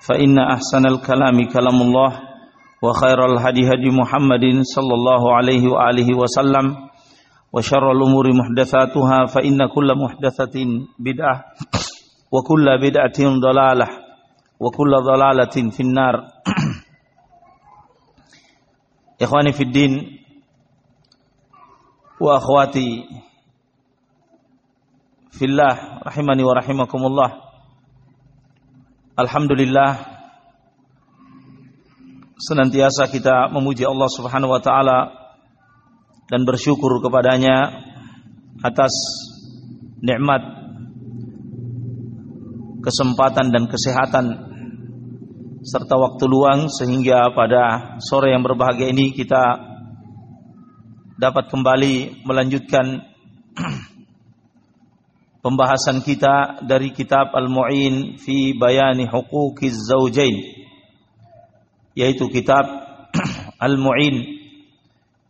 فإن أحسن الكلام كلام الله وخير الهدي هدي محمد صلى الله عليه وآله وسلم وشر الأمور محدثاتها فإن كل محدثة بدعة وكل بدعة ضلالة وكل ضلالة في النار. إخواني في الدين وأخواتي في الله رحمني ورحمكم الله. Alhamdulillah senantiasa kita memuji Allah Subhanahu wa taala dan bersyukur kepadanya atas nikmat kesempatan dan kesehatan serta waktu luang sehingga pada sore yang berbahagia ini kita dapat kembali melanjutkan pembahasan kita dari kitab Al-Mu'in fi Bayani Huquqiz Zawjain yaitu kitab Al-Mu'in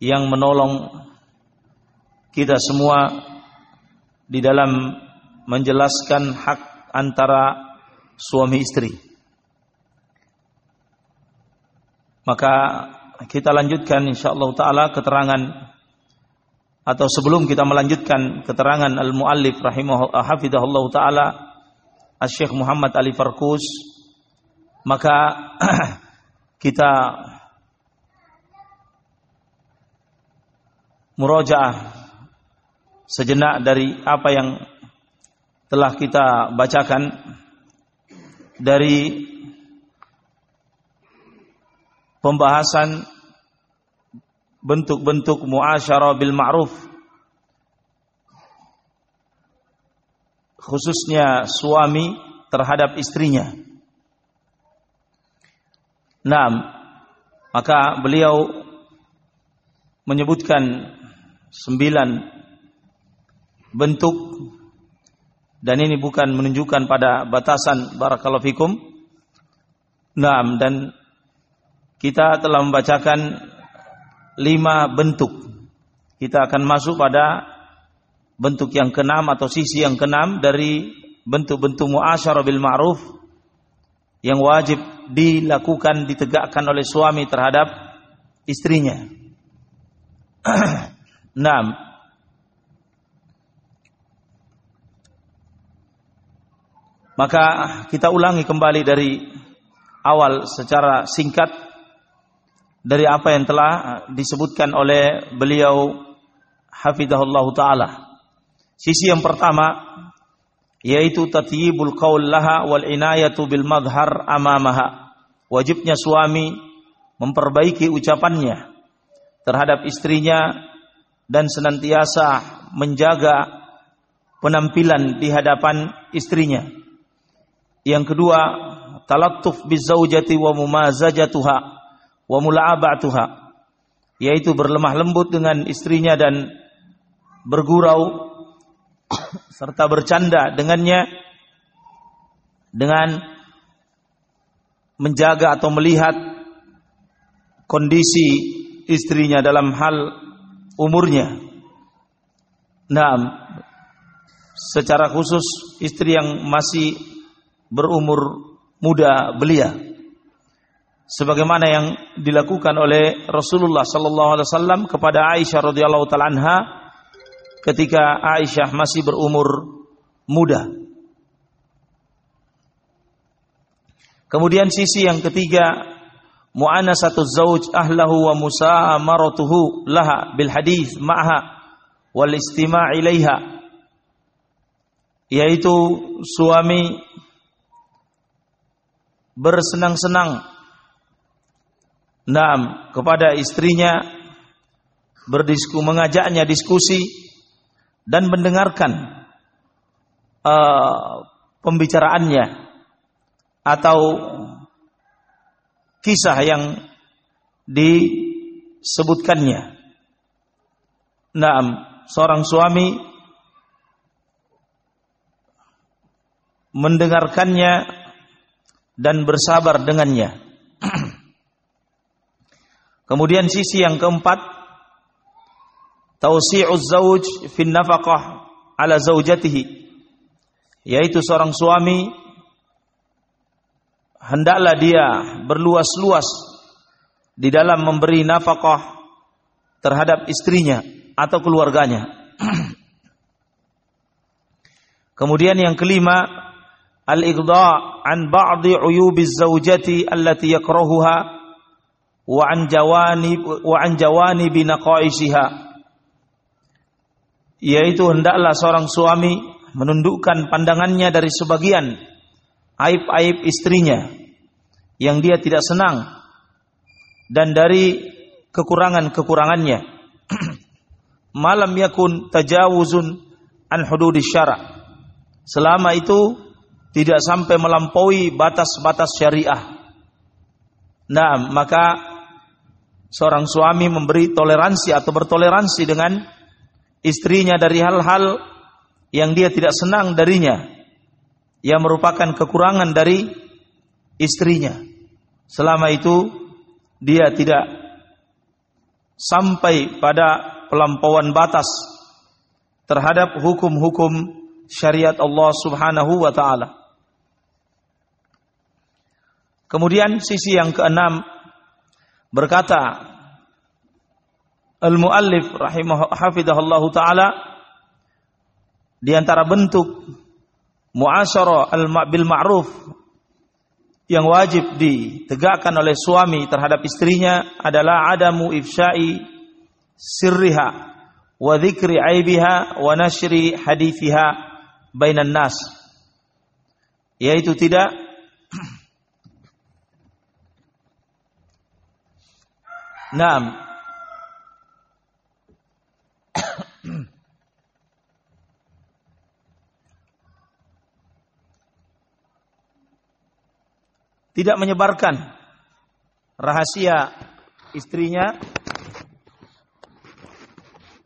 yang menolong kita semua di dalam menjelaskan hak antara suami istri. Maka kita lanjutkan insyaallah taala keterangan atau sebelum kita melanjutkan keterangan al-muallif rahimahullah hafizahullah taala Syekh Muhammad Ali Farkus maka kita murojaah sejenak dari apa yang telah kita bacakan dari pembahasan bentuk-bentuk muasyarah bil ma'ruf khususnya suami terhadap istrinya. Nah, maka beliau menyebutkan sembilan bentuk dan ini bukan menunjukkan pada batasan barakallahu fikum. Nah, dan kita telah membacakan lima bentuk. Kita akan masuk pada bentuk yang keenam atau sisi yang keenam dari bentuk-bentuk muasyarah bil ma'ruf yang wajib dilakukan ditegakkan oleh suami terhadap istrinya. Enam. Maka kita ulangi kembali dari awal secara singkat dari apa yang telah disebutkan oleh beliau hafizahullah taala. Sisi yang pertama yaitu tatyibul qaul laha wal inayatu bil madhar amamaha. Wajibnya suami memperbaiki ucapannya terhadap istrinya dan senantiasa menjaga penampilan di hadapan istrinya. Yang kedua, talattuf bizaujati wa mumazajatuha wa mula'abatuha yaitu berlemah lembut dengan istrinya dan bergurau serta bercanda dengannya dengan menjaga atau melihat kondisi istrinya dalam hal umurnya. Nah, secara khusus istri yang masih berumur muda belia sebagaimana yang dilakukan oleh Rasulullah sallallahu alaihi wasallam kepada Aisyah radhiyallahu taala anha ketika Aisyah masih berumur muda. Kemudian sisi yang ketiga mu'anasatu zauj ahlahu wa musamaratuhu laha bil hadis ma'ha wal istima' ilaiha yaitu suami bersenang-senang Naam kepada istrinya berdisku mengajaknya diskusi dan mendengarkan uh, pembicaraannya atau kisah yang disebutkannya. Naam, seorang suami mendengarkannya dan bersabar dengannya. Kemudian sisi yang keempat, tausi'uz zauj fin nafaqah ala zaujatihi. Yaitu seorang suami hendaklah dia berluas-luas di dalam memberi nafkah terhadap istrinya atau keluarganya. Kemudian yang kelima, al-ighdha an ba'dhi uyubiz zawjati allati yakrahuha wa an jawani wa an jawani binaqaishiha. Yaitu hendaklah seorang suami menundukkan pandangannya dari sebagian aib-aib istrinya yang dia tidak senang dan dari kekurangan-kekurangannya. Malam yakun tajawuzun an hududis syara. Selama itu tidak sampai melampaui batas-batas syariah. Nah maka seorang suami memberi toleransi atau bertoleransi dengan istrinya dari hal-hal yang dia tidak senang darinya yang merupakan kekurangan dari istrinya. Selama itu dia tidak sampai pada pelampauan batas terhadap hukum-hukum syariat Allah Subhanahu wa taala. Kemudian sisi yang keenam berkata Al-Muallif rahimahullah hafidahullah taala di antara bentuk muasyarah bil ma'ruf yang wajib ditegakkan oleh suami terhadap istrinya adalah adamu ifsyai sirriha wa dzikri aibiha wa nashri hadithiha bainan nas. Yaitu tidak Naam. Tidak menyebarkan rahasia istrinya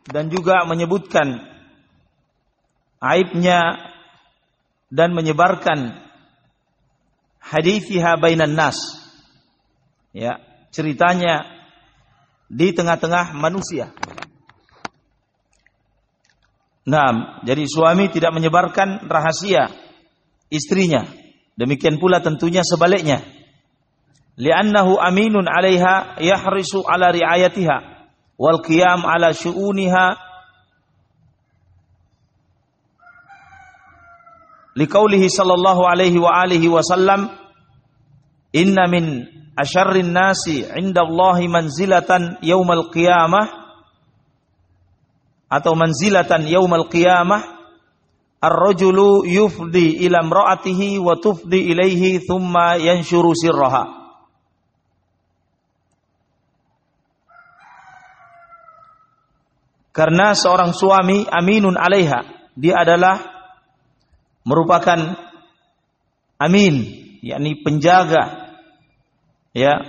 dan juga menyebutkan aibnya dan menyebarkan hadithiha bainan nas. Ya ceritanya di tengah-tengah manusia. Nah, jadi suami tidak menyebarkan rahasia istrinya. Demikian pula tentunya sebaliknya. Li'annahu aminun 'alaiha yahrisu 'ala ri'ayatiha wal qiyam 'ala syu'uniha liqaulihi sallallahu alaihi wa alihi wasallam inna min asyarrin nasi 'inda Allahi manzilatan yaumal qiyamah. Atau manzilatan yaumal qiyamah. Ar-rajulu yufdi ila imra'atihi wa tufdi ilaihi thumma yanshuru sirraha. Karena seorang suami aminun alaiha, dia adalah merupakan amin, yakni penjaga ya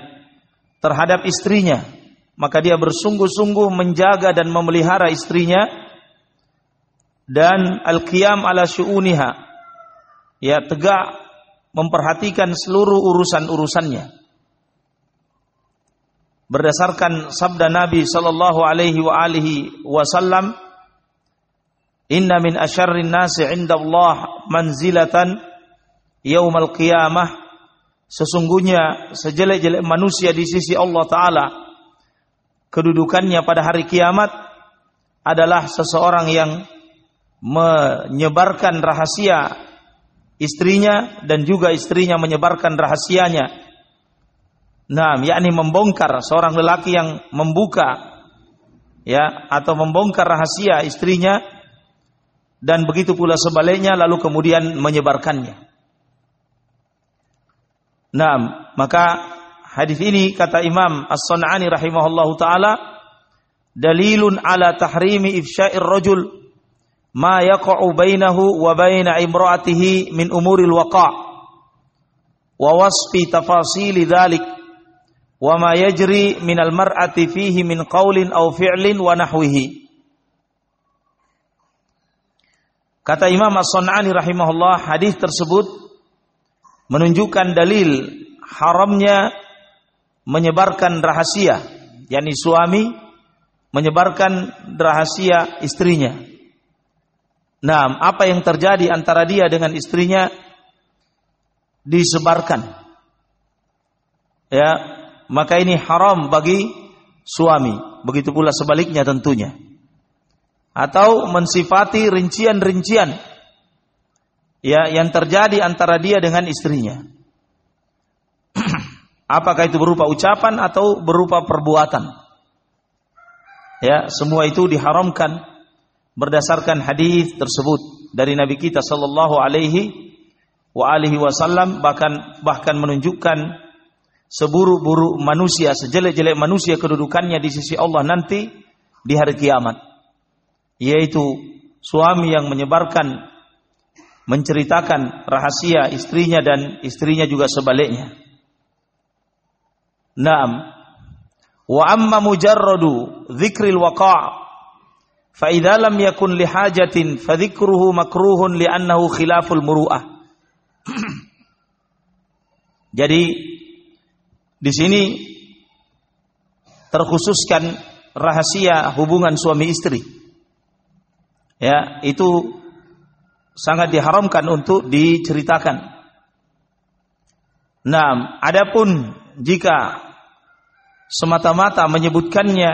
terhadap istrinya. Maka dia bersungguh-sungguh menjaga dan memelihara istrinya. Dan al-qiyam ala syu'uniha. Ya tegak memperhatikan seluruh urusan-urusannya. Berdasarkan sabda Nabi sallallahu alaihi wa alihi wasallam inna min asyarrin nasi 'inda Allah manzilatan yaumal qiyamah sesungguhnya sejelek-jelek manusia di sisi Allah taala kedudukannya pada hari kiamat adalah seseorang yang menyebarkan rahasia istrinya dan juga istrinya menyebarkan rahasianya. Nah, yakni membongkar seorang lelaki yang membuka ya atau membongkar rahasia istrinya dan begitu pula sebaliknya lalu kemudian menyebarkannya. Nah, maka hadis ini kata Imam As-Sun'ani rahimahullahu taala dalilun ala tahrimi ifsya'ir rajul ma yaqa'u bainahu wa baina imra'atihi min umuril waqa' wa wasfi tafasili dhalik wa ma yajri minal mar'ati fihi min qaulin aw fi'lin wa nahwihi. Kata Imam As-Sun'ani rahimahullah, hadis tersebut menunjukkan dalil haramnya menyebarkan rahasia, yakni suami menyebarkan rahasia istrinya. Nah, apa yang terjadi antara dia dengan istrinya disebarkan. Ya, maka ini haram bagi suami, begitu pula sebaliknya tentunya atau mensifati rincian-rincian ya yang terjadi antara dia dengan istrinya. Apakah itu berupa ucapan atau berupa perbuatan? Ya, semua itu diharamkan berdasarkan hadis tersebut dari Nabi kita sallallahu alaihi wa alihi wasallam bahkan bahkan menunjukkan seburuk-buruk manusia, sejelek-jelek manusia kedudukannya di sisi Allah nanti di hari kiamat yaitu suami yang menyebarkan menceritakan rahasia istrinya dan istrinya juga sebaliknya. Naam. Wa amma mujarradu dzikril waqa' fa idza lam yakun li hajatin fa dzikruhu makruhun li'annahu khilaful muru'ah. Jadi di sini terkhususkan rahasia hubungan suami istri ya itu sangat diharamkan untuk diceritakan. Nah, adapun jika semata-mata menyebutkannya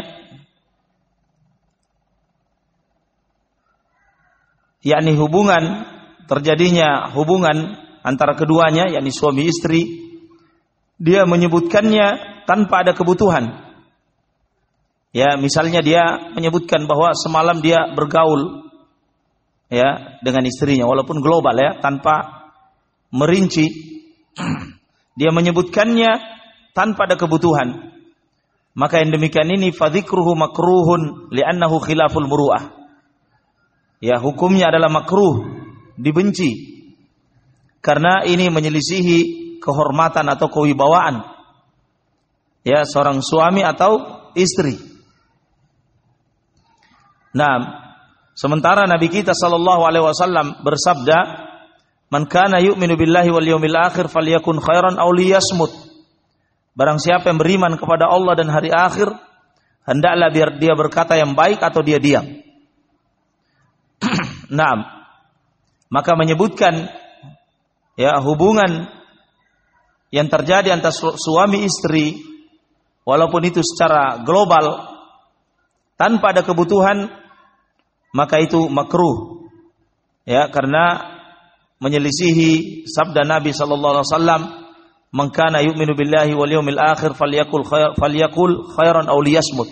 yakni hubungan terjadinya hubungan antara keduanya yakni suami istri dia menyebutkannya tanpa ada kebutuhan ya misalnya dia menyebutkan bahwa semalam dia bergaul ya dengan istrinya. Walaupun global ya tanpa merinci dia menyebutkannya tanpa ada kebutuhan. Maka yang demikian ini fadzikruhu makruhun li'annahu khilaful muru'ah. Ya hukumnya adalah makruh dibenci. Karena ini menyelisihi kehormatan atau kewibawaan. Ya seorang suami atau istri. Nah Sementara Nabi kita sallallahu alaihi wasallam bersabda, "Man kana yu'minu billahi wal yawmil akhir falyakun khairan aw liyasmut." Barang siapa yang beriman kepada Allah dan hari akhir, hendaklah biar dia berkata yang baik atau dia diam. Naam. Maka menyebutkan ya hubungan yang terjadi antara suami istri walaupun itu secara global tanpa ada kebutuhan maka itu makruh. Ya karena menyelisihi sabda Nabi sallallahu alaihi wasallam man kana yu'minu billahi wal yawmil akhir falyakul khair falyakul khairan aw liyasmut.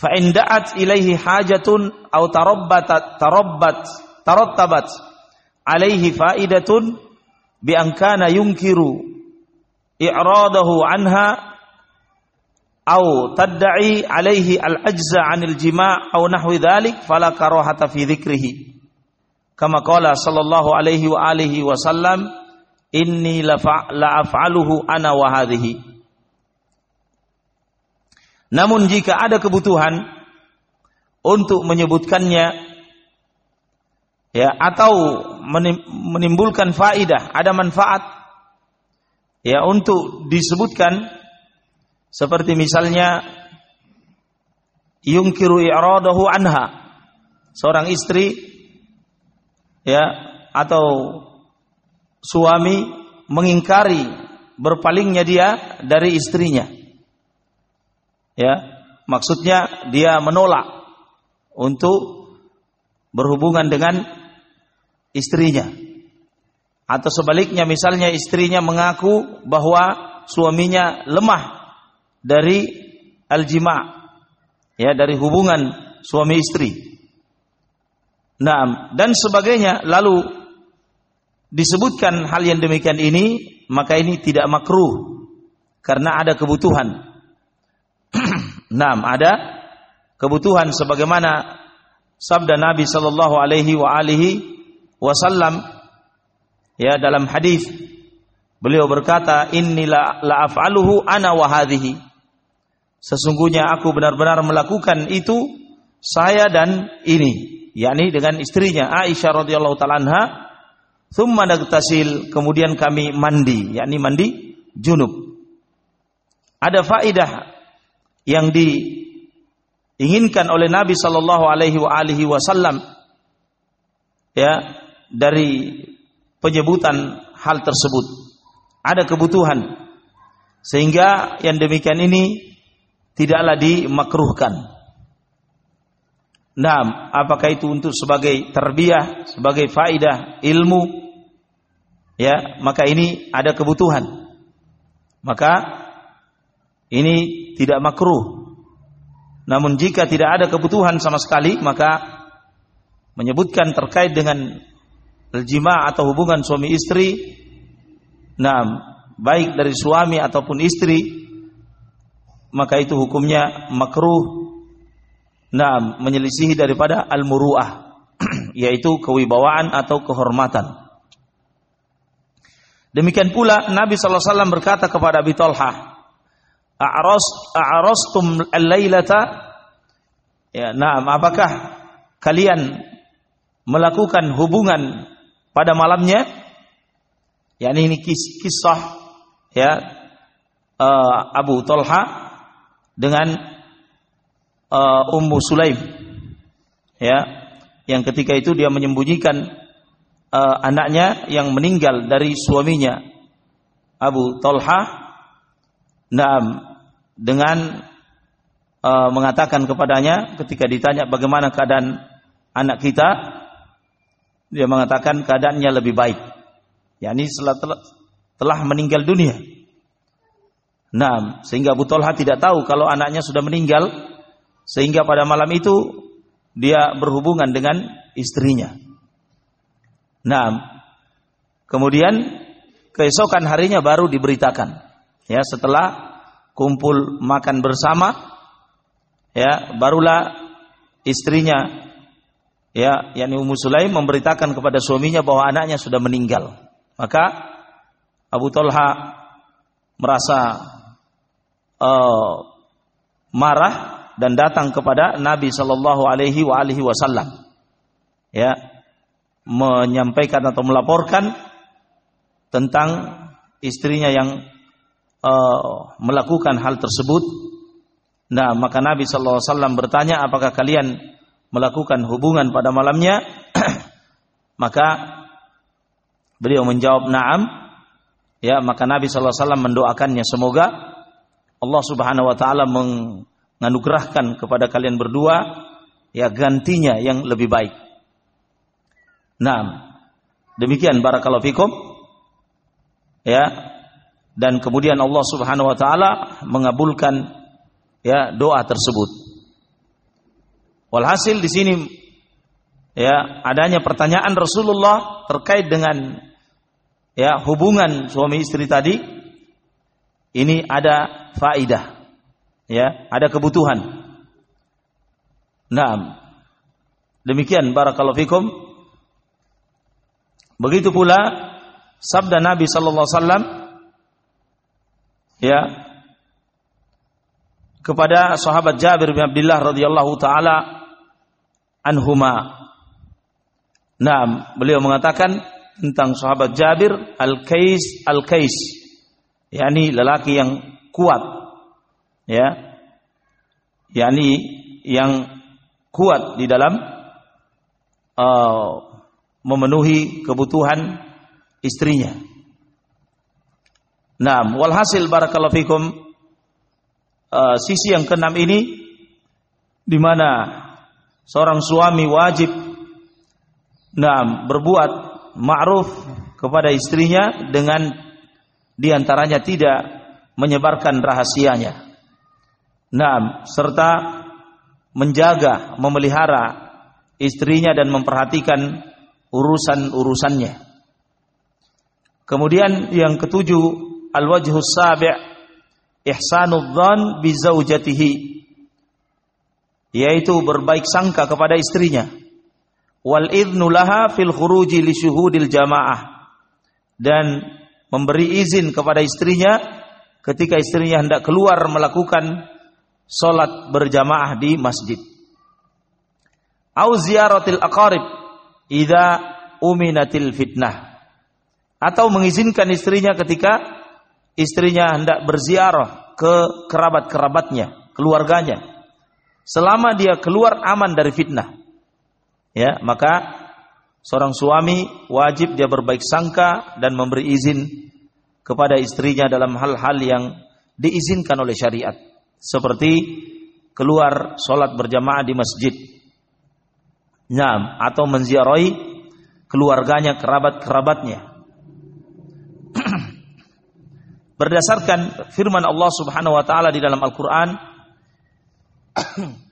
Fa in da'at ilaihi hajatun aw tarabbat tarabbat tarattabat alaihi faidatun bi an kana yunkiru i'radahu anha au tadda'i alaihi al-ajza 'anil jima' au nahwi dhalik fala karahata fi dzikrihi kama qala sallallahu alaihi wa alihi wasallam inni la af'aluhu ana wa hadhihi. Namun jika ada kebutuhan untuk menyebutkannya ya atau menimbulkan faidah ada manfaat ya untuk disebutkan seperti misalnya yungkiru i'radahu anha. Seorang istri ya atau suami mengingkari berpalingnya dia dari istrinya. Ya, maksudnya dia menolak untuk berhubungan dengan istrinya. Atau sebaliknya misalnya istrinya mengaku bahwa suaminya lemah dari al-jima' ya dari hubungan suami istri. Nah, dan sebagainya lalu disebutkan hal yang demikian ini maka ini tidak makruh karena ada kebutuhan. nah, ada kebutuhan sebagaimana sabda Nabi sallallahu alaihi wa alihi wasallam ya dalam hadis Beliau berkata, "Inilah la af'aluhu ana wa hadhihi." Sesungguhnya aku benar-benar melakukan itu saya dan ini, yakni dengan istrinya Aisyah radhiyallahu taala anha. Thumma nagtasil, kemudian kami mandi, yakni mandi junub. Ada faidah yang diinginkan oleh Nabi sallallahu alaihi wasallam ya dari penyebutan hal tersebut ada kebutuhan sehingga yang demikian ini tidaklah dimakruhkan. Nah, apakah itu untuk sebagai terbiah, sebagai faidah ilmu? Ya, maka ini ada kebutuhan. Maka ini tidak makruh. Namun jika tidak ada kebutuhan sama sekali, maka menyebutkan terkait dengan jima atau hubungan suami istri Nah, baik dari suami ataupun istri maka itu hukumnya makruh. Nah menyelisihi daripada al-muruah yaitu kewibawaan atau kehormatan. Demikian pula Nabi SAW berkata kepada Abi Talha a'ras a'rastum al-lailata? Ya nah apakah kalian melakukan hubungan pada malamnya? Yakni ini kis kisah ya uh, Abu Talha dengan uh, Ummu Sulaim. Ya yang ketika itu dia menyembunyikan uh, anaknya yang meninggal dari suaminya Abu Talha. Naam dengan uh, mengatakan kepadanya ketika ditanya bagaimana keadaan anak kita dia mengatakan keadaannya lebih baik. Yakni setelah telah, meninggal dunia. Nah, sehingga Abu Talha tidak tahu kalau anaknya sudah meninggal, sehingga pada malam itu dia berhubungan dengan istrinya. Nah, kemudian keesokan harinya baru diberitakan, ya setelah kumpul makan bersama, ya barulah istrinya, ya yakni Ummu Sulaim memberitakan kepada suaminya bahwa anaknya sudah meninggal. Maka Abu Talha merasa uh, marah dan datang kepada Nabi Shallallahu Alaihi Wasallam, ya, menyampaikan atau melaporkan tentang istrinya yang uh, melakukan hal tersebut. Nah, maka Nabi Shallallahu Alaihi Wasallam bertanya, apakah kalian melakukan hubungan pada malamnya? maka Beliau menjawab na'am. Ya, maka Nabi SAW mendoakannya semoga Allah Subhanahu wa taala menganugerahkan kepada kalian berdua ya gantinya yang lebih baik. Nah, demikian barakallahu fikum. Ya. Dan kemudian Allah Subhanahu wa taala mengabulkan ya doa tersebut. Walhasil di sini ya adanya pertanyaan Rasulullah terkait dengan ya hubungan suami istri tadi ini ada faidah ya ada kebutuhan. Nah demikian barakallahu fikum. Begitu pula sabda Nabi sallallahu alaihi wasallam ya kepada sahabat Jabir bin Abdullah radhiyallahu taala anhuma. Nah, beliau mengatakan tentang sahabat Jabir Al-Kais Al-Kais yakni lelaki yang kuat. Ya. Yakni yang kuat di dalam uh, memenuhi kebutuhan istrinya. Nah, walhasil barakallahu fikum uh, sisi yang keenam ini di mana seorang suami wajib nah berbuat ma'ruf kepada istrinya dengan di antaranya tidak menyebarkan rahasianya. Nah, serta menjaga, memelihara istrinya dan memperhatikan urusan-urusannya. Kemudian yang ketujuh, al-wajhus sabi' ihsanud dhan bi zaujatihi yaitu berbaik sangka kepada istrinya wal idnu laha fil khuruji li syuhudil jamaah dan memberi izin kepada istrinya ketika istrinya hendak keluar melakukan solat berjamaah di masjid. Au ziyaratil aqarib idza uminatil fitnah. Atau mengizinkan istrinya ketika istrinya hendak berziarah ke kerabat-kerabatnya, keluarganya. Selama dia keluar aman dari fitnah. Ya, maka seorang suami wajib dia berbaik sangka dan memberi izin kepada istrinya dalam hal-hal yang diizinkan oleh syariat seperti keluar sholat berjamaah di masjid Nyam, atau menziarahi keluarganya, kerabat-kerabatnya. Berdasarkan firman Allah Subhanahu wa taala di dalam Al-Qur'an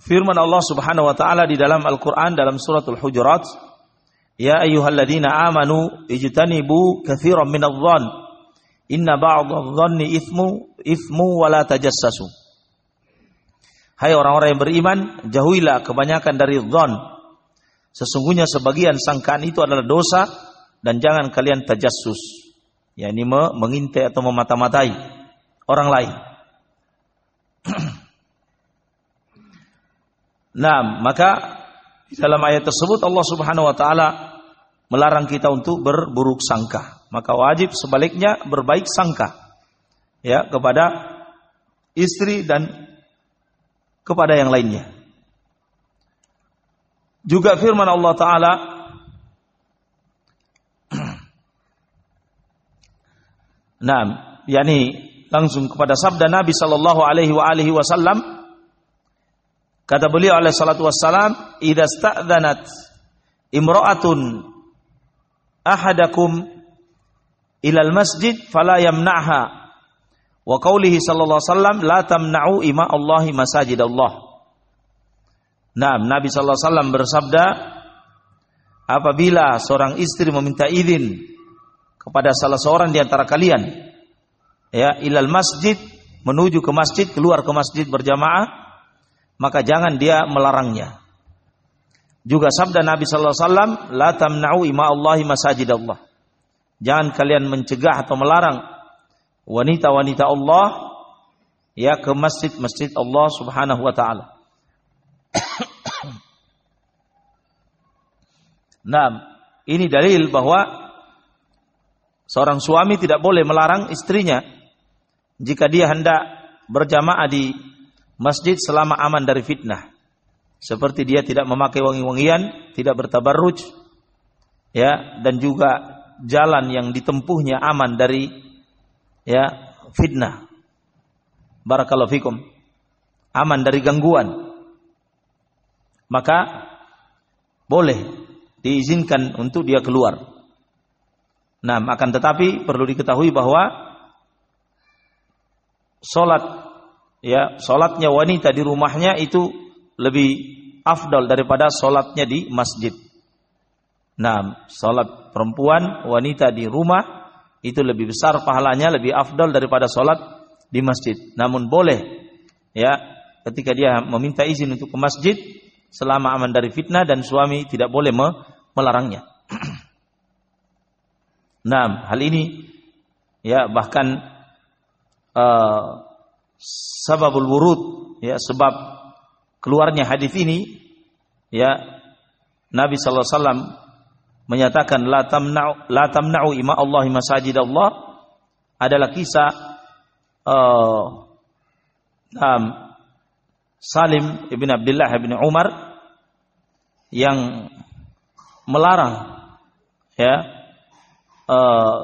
firman Allah Subhanahu wa taala di dalam Al-Qur'an dalam suratul Hujurat, "Ya ayyuhalladzina amanu ijtanibu katsiran minadh-dhann inna ba'dadh-dhanni itsmu itsmu wa la tajassasu." Hai orang-orang yang beriman, jauhilah kebanyakan dari dhon. Sesungguhnya sebagian sangkaan itu adalah dosa dan jangan kalian tajassus. yakni mengintai atau memata-matai orang lain. Nah, maka dalam ayat tersebut Allah Subhanahu wa taala melarang kita untuk berburuk sangka. Maka wajib sebaliknya berbaik sangka ya kepada istri dan kepada yang lainnya. Juga firman Allah taala Nah, yakni langsung kepada sabda Nabi sallallahu alaihi wa alihi wasallam Kata beliau alaihi salatu wassalam, "Idza sta'dhanat imra'atun ahadakum ilal masjid fala yamna'ha." Wa qaulihi sallallahu alaihi wasallam, "La tamna'u ima Allahi masajid Allah." Nah, Nabi sallallahu alaihi wasallam bersabda, apabila seorang istri meminta izin kepada salah seorang di antara kalian ya ilal masjid menuju ke masjid keluar ke masjid berjamaah maka jangan dia melarangnya. Juga sabda Nabi sallallahu alaihi wasallam, "La tamna'u ima Allahi masajidallah." Jangan kalian mencegah atau melarang wanita-wanita Allah ya ke masjid-masjid Allah Subhanahu wa taala. nah, ini dalil bahwa seorang suami tidak boleh melarang istrinya jika dia hendak berjamaah di masjid selama aman dari fitnah. Seperti dia tidak memakai wangi-wangian, tidak bertabarruj, ya, dan juga jalan yang ditempuhnya aman dari ya fitnah. Barakallahu fikum. Aman dari gangguan. Maka boleh diizinkan untuk dia keluar. Nah, akan tetapi perlu diketahui bahwa solat ya salatnya wanita di rumahnya itu lebih afdal daripada salatnya di masjid. Nah, salat perempuan wanita di rumah itu lebih besar pahalanya, lebih afdal daripada salat di masjid. Namun boleh ya ketika dia meminta izin untuk ke masjid selama aman dari fitnah dan suami tidak boleh melarangnya. nah, hal ini ya bahkan uh, sababul wurud ya sebab keluarnya hadis ini ya Nabi sallallahu alaihi wasallam menyatakan la tamna'u la tamna'u ima Allah masajid Allah adalah kisah uh, um, Salim ibn Abdullah ibn Umar yang melarang ya uh,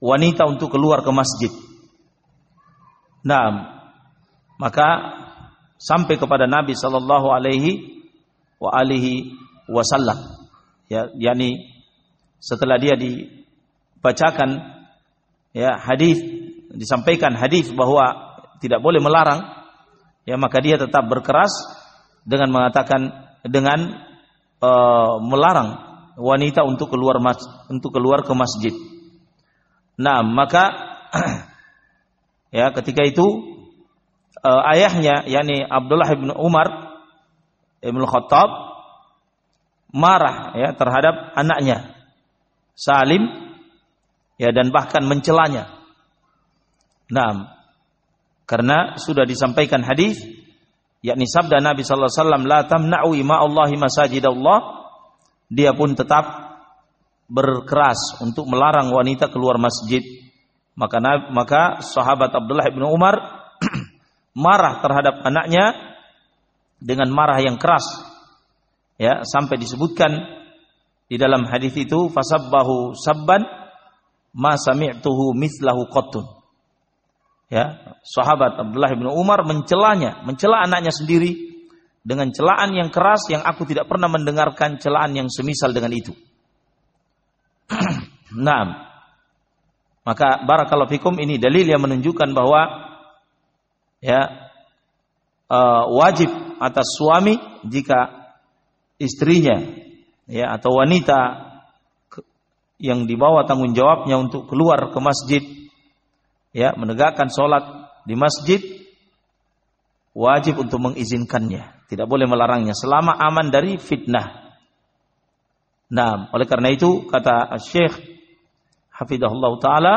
wanita untuk keluar ke masjid Nah, maka sampai kepada Nabi sallallahu alaihi wa alihi wasallam. Ya, yakni setelah dia dibacakan ya hadis disampaikan hadis bahwa tidak boleh melarang ya maka dia tetap berkeras dengan mengatakan dengan uh, melarang wanita untuk keluar mas, untuk keluar ke masjid. Nah, maka ya ketika itu uh, ayahnya yakni Abdullah bin Umar bin Khattab marah ya terhadap anaknya Salim ya dan bahkan mencelanya. Nah, karena sudah disampaikan hadis yakni sabda Nabi sallallahu alaihi wasallam la tamna'u ima Allahi masajidallah. Dia pun tetap berkeras untuk melarang wanita keluar masjid maka maka sahabat Abdullah bin Umar marah terhadap anaknya dengan marah yang keras. Ya sampai disebutkan di dalam hadis itu fasabbahu sabban ma sami'tuhu mislahu qattun. Ya sahabat Abdullah bin Umar mencelanya mencela anaknya sendiri dengan celaan yang keras yang aku tidak pernah mendengarkan celaan yang semisal dengan itu. Nah maka barakallahu fikum ini dalil yang menunjukkan bahwa ya uh, wajib atas suami jika istrinya ya atau wanita yang dibawa tanggung jawabnya untuk keluar ke masjid ya menegakkan sholat di masjid wajib untuk mengizinkannya. Tidak boleh melarangnya selama aman dari fitnah. Nah oleh karena itu kata Syekh hafidahullah taala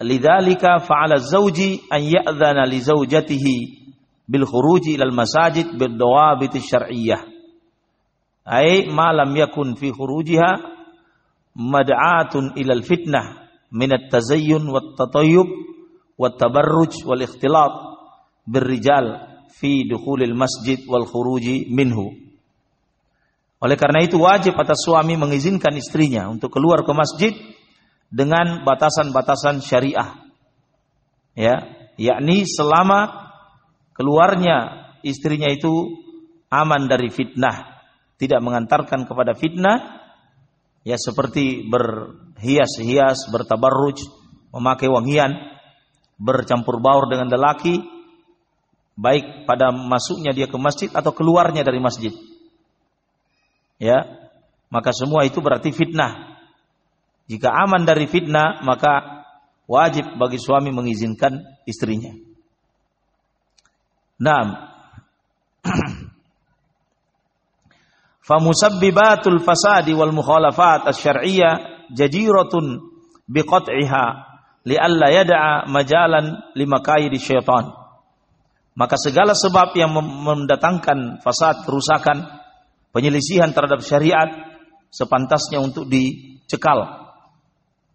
lidzalika fa'ala zawji an ya'dhana li zawjatihi bil khuruji ilal masajid bid dawabit syar'iyyah ay ma lam yakun fi khurujiha mad'atun ilal fitnah min at-tazayyun wat tatayyub wat tabarruj wal ikhtilat birrijal fi dukhulil masjid wal khuruji minhu oleh karena itu wajib atas suami mengizinkan istrinya untuk keluar ke masjid dengan batasan-batasan syariah. Ya, yakni selama keluarnya istrinya itu aman dari fitnah, tidak mengantarkan kepada fitnah, ya seperti berhias-hias, bertabarruj, memakai wangian, bercampur baur dengan lelaki, baik pada masuknya dia ke masjid atau keluarnya dari masjid ya. Maka semua itu berarti fitnah. Jika aman dari fitnah maka wajib bagi suami mengizinkan istrinya. Naam. Famusabbibatul fasadi wal mukhalafat asy-syar'iyyah jadiratun biqat'iha li'alla yada'a majalan limakayidi syaitan. Maka segala sebab yang mendatangkan fasad kerusakan penyelisihan terhadap syariat sepantasnya untuk dicekal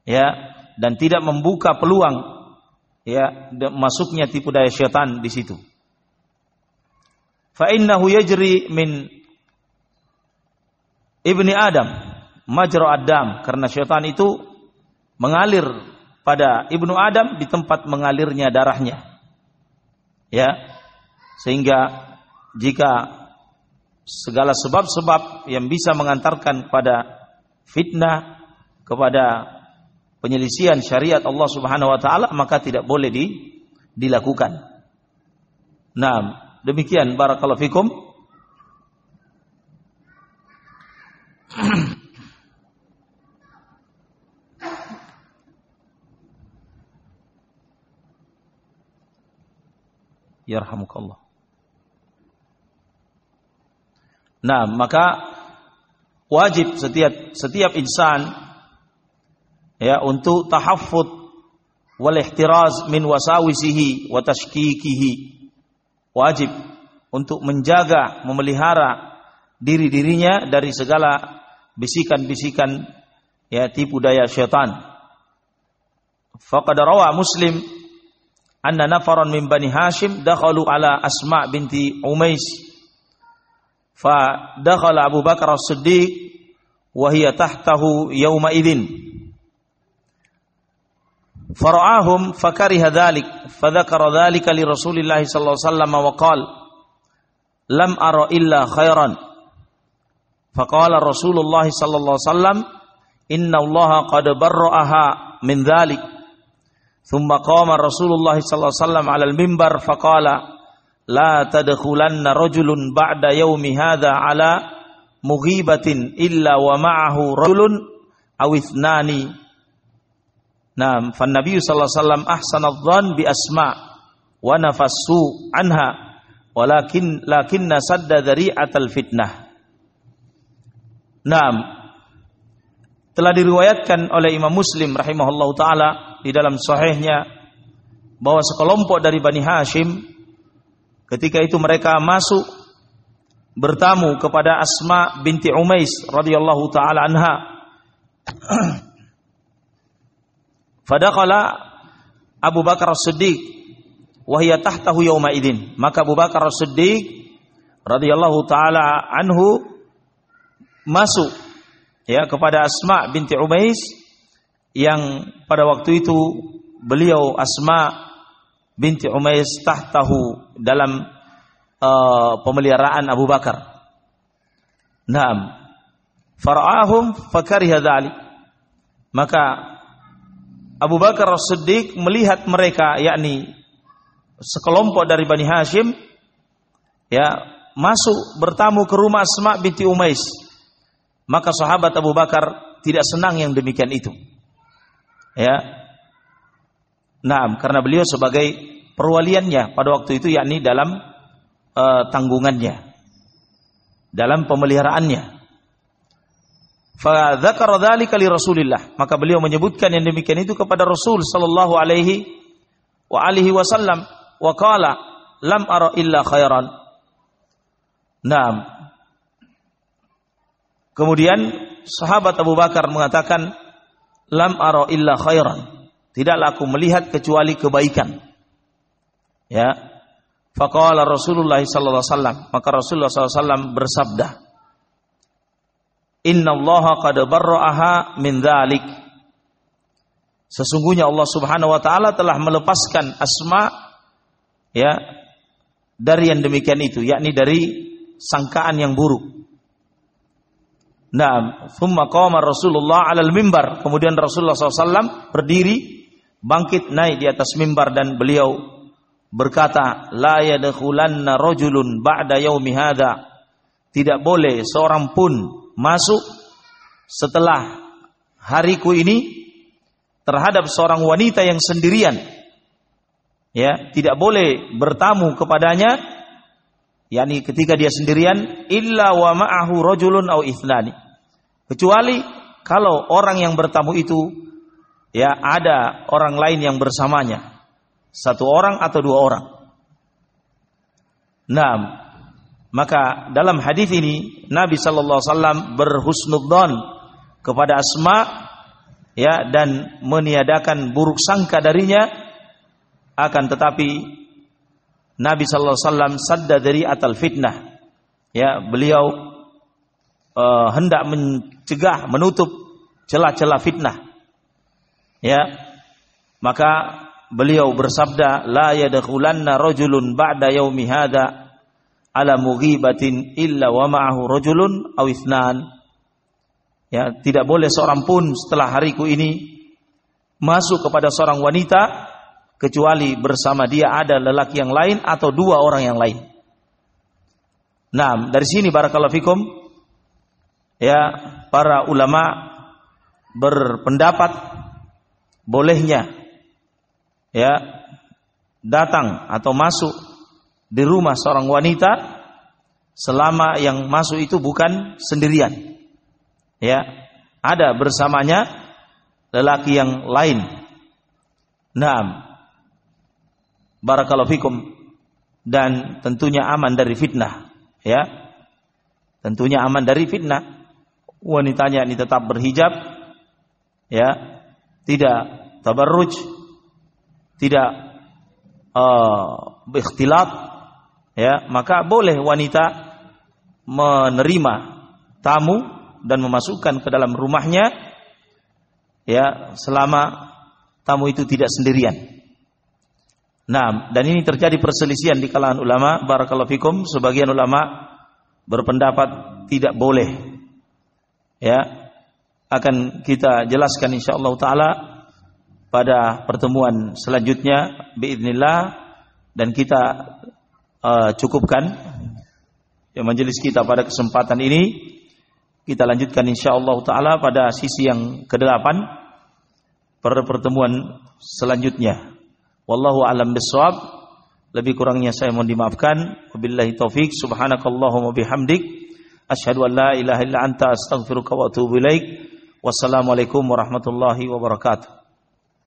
ya dan tidak membuka peluang ya masuknya tipu daya syaitan di situ. Fa innahu yajri min ibni adam majra adam karena syaitan itu mengalir pada ibnu adam di tempat mengalirnya darahnya ya sehingga jika segala sebab-sebab yang bisa mengantarkan kepada fitnah, kepada penyelisihan syariat Allah Subhanahu wa taala maka tidak boleh di, dilakukan. Nah, demikian barakallahu fikum. Yarhamukallah. Nah, maka wajib setiap setiap insan ya untuk tahaffud wal ihtiraz min wasawisihi wa tashkikihi. Wajib untuk menjaga, memelihara diri-dirinya dari segala bisikan-bisikan ya tipu daya syaitan. Faqad rawa Muslim anna nafaran min Bani Hashim dakhalu ala Asma binti Umais Fa dakhala Abu Bakar As-Siddiq wa hiya tahtahu yawma idin. Fara'ahum fakariha dhalik fadhakara dhalika li Rasulillah sallallahu alaihi wasallam wa qala lam ara illa khairan. Faqala Rasulullah sallallahu alaihi wasallam inna Allah qad barra'aha min dhalik. Thumma qama Rasulullah sallallahu alaihi wasallam 'ala al-mimbar la tadkhulanna rajulun ba'da yaumi hadza ala mughibatin illa wa ma'ahu rajulun aw ithnani. Naam, fan Nabi sallallahu alaihi wasallam ahsana dhann bi asma wa nafassu anha walakin lakinna sadda dzari'atal fitnah. Naam. Telah diriwayatkan oleh Imam Muslim rahimahullahu taala di dalam sahihnya bahwa sekelompok dari Bani Hashim ketika itu mereka masuk bertamu kepada Asma binti Umais radhiyallahu taala anha. Fadakhala Abu Bakar As-Siddiq wa hiya tahtahu yauma idin. Maka Abu Bakar As-Siddiq radhiyallahu taala anhu masuk ya kepada Asma binti Umais yang pada waktu itu beliau Asma binti Umais tahtahu dalam uh, pemeliharaan Abu Bakar. Naam. Fara'ahum fakariha dzalik. Maka Abu Bakar As-Siddiq melihat mereka yakni sekelompok dari Bani Hashim ya masuk bertamu ke rumah Asma binti Umais. Maka sahabat Abu Bakar tidak senang yang demikian itu. Ya. Nah, karena beliau sebagai perwaliannya pada waktu itu yakni dalam uh, tanggungannya dalam pemeliharaannya. Fadzakara dzalika li Rasulillah, maka beliau menyebutkan yang demikian itu kepada Rasul sallallahu alaihi wa alihi wasallam wa qala lam ara illa khairan. Naam. Kemudian sahabat Abu Bakar mengatakan lam ara illa khairan. Tidaklah aku melihat kecuali kebaikan. Ya, Faqala Rasulullah sallallahu alaihi wasallam, maka Rasulullah sallallahu alaihi wasallam bersabda, "Inna Allah qad barra'aha min dzalik." Sesungguhnya Allah Subhanahu wa taala telah melepaskan Asma ya dari yang demikian itu, yakni dari sangkaan yang buruk. Nah, thumma qama Rasulullah 'alal mimbar. Kemudian Rasulullah SAW berdiri, bangkit naik di atas mimbar dan beliau berkata la yadkhulanna rajulun ba'da yaumi hadza tidak boleh seorang pun masuk setelah hariku ini terhadap seorang wanita yang sendirian. Ya tidak boleh bertamu kepadanya yakni ketika dia sendirian illa wa ma'ahu rajulun au ithnani kecuali kalau orang yang bertamu itu ya ada orang lain yang bersamanya. Satu orang atau dua orang. Nah, maka dalam hadis ini Nabi Shallallahu Alaihi Wasallam berhusnudzon kepada Asma ya dan meniadakan buruk sangka darinya. Akan tetapi Nabi Shallallahu Alaihi Wasallam sadda dari atal fitnah. Ya beliau uh, hendak mencegah menutup celah-celah fitnah ya. Maka beliau bersabda la yadkhulanna rajulun ba'da yaumi hadza ala mughibatin illa wa ma'ahu rajulun aw ithnan ya tidak boleh seorang pun setelah hariku ini masuk kepada seorang wanita kecuali bersama dia ada lelaki yang lain atau dua orang yang lain. Nah, dari sini barakallahu fikum. Ya para ulama berpendapat bolehnya ya datang atau masuk di rumah seorang wanita selama yang masuk itu bukan sendirian. Ya, ada bersamanya lelaki yang lain. Naam. Barakallahu fikum dan tentunya aman dari fitnah, ya. Tentunya aman dari fitnah. Wanitanya ini tetap berhijab, ya. Tidak tabarruj, tidak uh, ikhtilat ya maka boleh wanita menerima tamu dan memasukkan ke dalam rumahnya ya selama tamu itu tidak sendirian. Nah, dan ini terjadi perselisihan di kalangan ulama barakallahu fikum sebagian ulama berpendapat tidak boleh. Ya. Akan kita jelaskan insyaallah taala pada pertemuan selanjutnya biidznillah dan kita uh, cukupkan ya majelis kita pada kesempatan ini kita lanjutkan insyaallah taala pada sisi yang ke-8 pada pertemuan selanjutnya. Wallahu alam bisawab. Lebih kurangnya saya mohon dimaafkan. Wabillahi taufik. Subhanakallahumma bihamdik. Asyhadu an la ilaha illa anta astaghfiruka wa atubu ilaik. Wassalamualaikum warahmatullahi wabarakatuh.